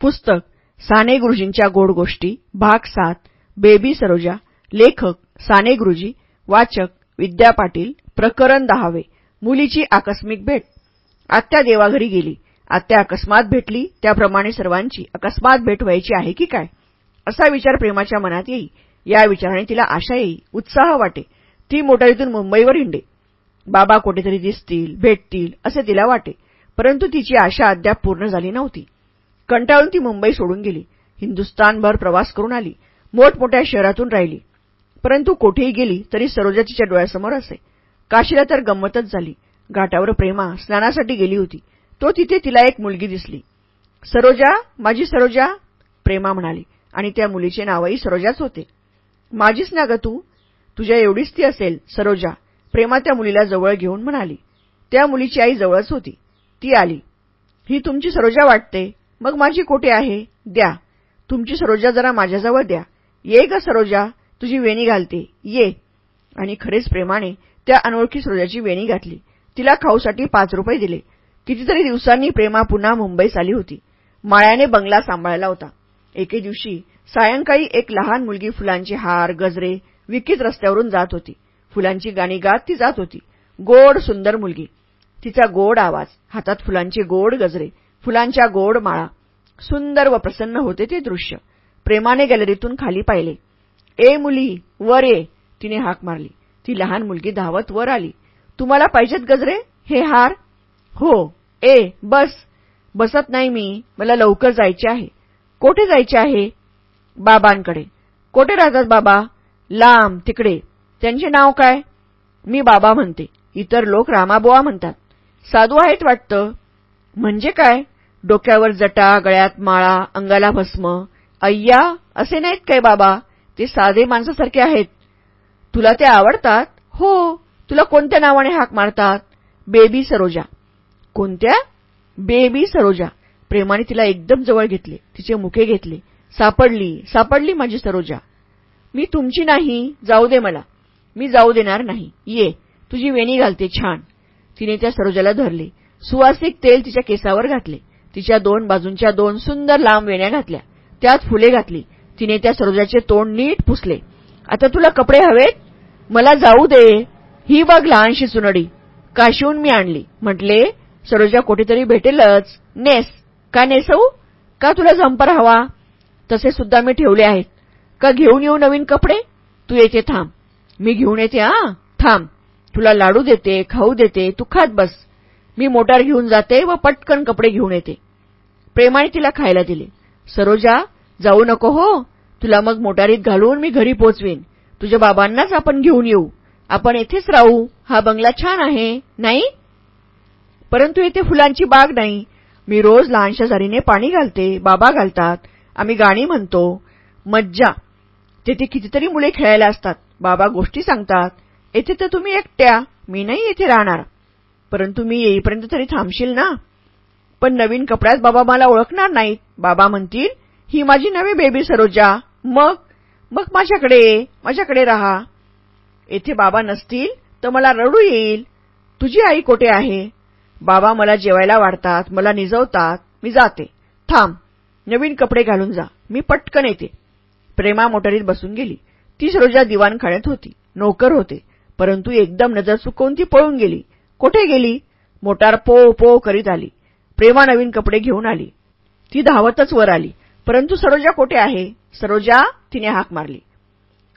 पुस्तक साने गुरुजींच्या गोड गोष्टी भाग सात बेबी सरोजा लेखक साने गुरुजी वाचक विद्या पाटील प्रकरण दहावे मुलीची आकस्मिक भेट. आत्या देवाघरी गेली. आत्या अकस्मात भेटली त्याप्रमाणे सर्वांची अकस्मात भेट व्हायची आहे की काय? असा विचार प्रेमाच्या मनात येई. या विचाराने तिला आशा येई उत्साह वाटे. ती मोटारीतून मुंबईवर हिंडे. बाबा कुठेतरी दिसतील भेटतील असे तिला वाटे. परंतु तिची आशा अद्याप पूर्ण झाली नव्हती. कंटाळून ती मुंबई सोडून गेली. हिंदुस्थानभर प्रवास करून आली. मोठमोठ्या शहरातून राहिली. परंतु कोठेही गेली तरी सरोजा तिच्या डोळ्यासमोर असे. काशीला तर गंमतच झाली. घाटावर प्रेमा स्नानासाठी गेली होती. तो तिथे तिला एक मुलगी दिसली. सरोजा माझी सरोजा प्रेमा म्हणाली. आणि त्या मुलीचे नावही सरोजाच होते. माझीच ना ग तू तुझ्या एवढीच ती असेल सरोजा. प्रेमा त्या मुलीला जवळ घेऊन म्हणाली. त्या मुलीची आई जवळच होती. ती आली. ही तुमची सरोजा वाटते? मग माझी कोठे आहे? द्या. तुमची सरोजा जरा माझ्याजवळ द्या. ये ग सरोजा तुझी वेणी घालते. ये. आणि खरेच प्रेमाने त्या अनोळखी सरोजाची वेणी घातली. तिला खाऊसाठी पाच रुपये दिले. कितीतरी दिवसांनी प्रेमा पुन्हा मुंबईस आली होती. माळ्याने बंगला सांभाळला होता. एके दिवशी सायंकाळी एक लहान मुलगी फुलांचे हार गजरे विकीत रस्त्यावरून जात होती. फुलांची गाणी गात ती जात होती. गोड सुंदर मुलगी. तिचा गोड आवाज हातात फुलांचे गोड गजरे फुलांच्या गोड माळा. सुंदर व प्रसन्न होते ते दृश्य. प्रेमाने गॅलरीतून खाली पाहिले. ए मुली वर ये. तिने हाक मारली. ती लहान मुलगी धावत वर आली. तुम्हाला पाहिजेत गजरे हे हार? हो. ए बस. बसत नाही मी. मला लवकर जायचे आहे. कोठे जायचे आहे? बाबांकडे. कोठे राहतात बाबा? लांब तिकडे. त्यांचे नाव काय? मी बाबा म्हणते. इतर लोक रामाबोआ म्हणतात. साधू आहेत वाटतं. म्हणजे काय? डोक्यावर जटा गळ्यात माळा अंगाला भस्म. अय्या असे नाहीत काय बाबा? ते साधे माणसासारखे आहेत. तुला ते आवडतात? हो. तुला कोणत्या नावाने हाक मारतात? बेबी सरोजा. कोणत्या? बेबी सरोजा. प्रेमाने तिला एकदम जवळ घेतले. तिचे मुखे घेतले. सापडली. सापडली माझी सरोजा. मी तुमची नाही. जाऊ दे मला. मी जाऊ देणार नाही. ये. तुझी वेणी घालते. छान. तिने त्या सरोजाला धरले. सुवासिक तेल तिच्या केसावर घातले. तिच्या दोन बाजूंच्या दोन सुंदर लांब वेण्या घातल्या. त्यात फुले घातली. तिने त्या सरोजाचे तोंड नीट पुसले. आता तुला कपडे हवेत? मला जाऊ दे. ही बघ लहानशी चुनडी काशिवून मी आणली. म्हटले सरोजा कुठेतरी भेटेलच. नेस. का नेसवू? का तुला झंपर हवा? तसे सुद्धा मी ठेवले आहेत. का घेऊन येऊ नवीन कपडे? तू येते थांब. मी घेऊन येते आ थांब. तुला लाडू देते खाऊ देते. तू खात बस. मी मोटार घेऊन जाते व पटकन कपडे घेऊन येते. प्रेमाने तिला खायला दिले. सरोजा जाऊ नको हो. तुला मग मोटारीत घालून मी घरी पोचवेन. तुझ्या बाबांनाच आपण घेऊन येऊ. आपण येथेच राहू. हा बंगला छान आहे नाही? परंतु येथे फुलांची बाग नाही. मी रोज लहानशा झारीने पाणी घालते बाबा घालतात. आम्ही गाणी म्हणतो. मज्जा. तेथे कितीतरी मुले खेळायला असतात. बाबा गोष्टी सांगतात. येथे तर तुम्ही एकट्या. मी नाही येथे राहणार. परंतु मी येईपर्यंत तरी थांबशील ना? पण नवीन कपड्यात बाबा मला ओळखणार नाहीत. बाबा म्हणतील ही माझी नवी बेबी सरोजा. मग? मग माझ्याकडे माझ्याकडे राहा. येथे बाबा नसतील तर मला रडू येईल. तुझी आई कोठे आहे? बाबा मला जेवायला वाढतात. मला निजवतात. मी जाते. थांब. नवीन कपडे घालून जा. मी पटकन येते. प्रेमा मोटारीत बसून गेली. ती सरोजा दिवाणखाण्यात होती. नोकर होते. परंतु एकदम नजर चुकवून ती पळून गेली. कोठे गेली? मोटार पो पो करीत आली. प्रेमा नवीन कपडे घेऊन आली. ती धावतच वर आली. परंतु सरोजा कोठे आहे? सरोजा तिने हाक मारली.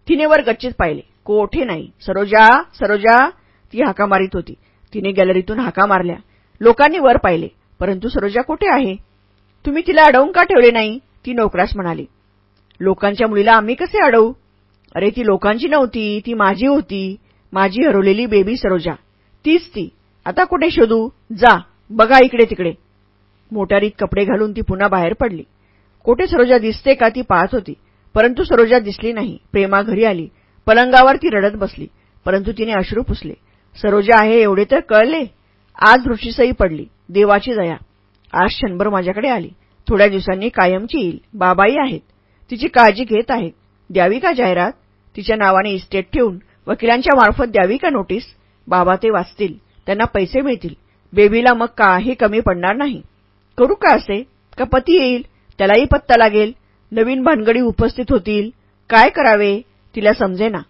तिने वर गच्चीत पाहिले. कोठे नाही? सरोजा सरोजा. ती हाका मारित होती. तिने गॅलरीतून हाका मारल्या. लोकांनी वर पाहिले. परंतु सरोजा कोठे आहे? तुम्ही तिला अडवून का ठेवले नाही? ती नोकरास म्हणाली. लोकांच्या मुलीला आम्ही कसे अडवू? अरे ती लोकांची नव्हती. ती माझी होती. माझी हरवलेली बेबी सरोजा. तीच ती. आता कुठे शोधू? जा. बघा इकडे तिकडे. मोटारीत कपडे घालून ती पुन्हा बाहेर पडली. कोठे सरोजा दिसते का ती पाहत होती. परंतु सरोजा दिसली नाही. प्रेमा घरी आली. पलंगावर ती रडत बसली. परंतु तिने अश्रू पुसले. सरोजा आहे एवढे तर कळले. आज ऋषीसही पडली. देवाची दया. आज क्षणभर माझ्याकडे आली. थोड्या दिवसांनी कायमची येईल. बाबाई आहेत. तिची काळजी घेत आहेत. द्यावी का जाहिरात? तिच्या नावाने इस्टेट ठेवून वकिलांच्या मार्फत द्यावी का नोटीस? बाबा ते वाचतील त्यांना पैसे मिळतील. बेबीला मग काही कमी पडणार नाही. करू का असे? का पती येईल? त्यालाही पत्ता लागेल. नवीन भानगडी उपस्थित होतील. काय करावे? तिला समजेना.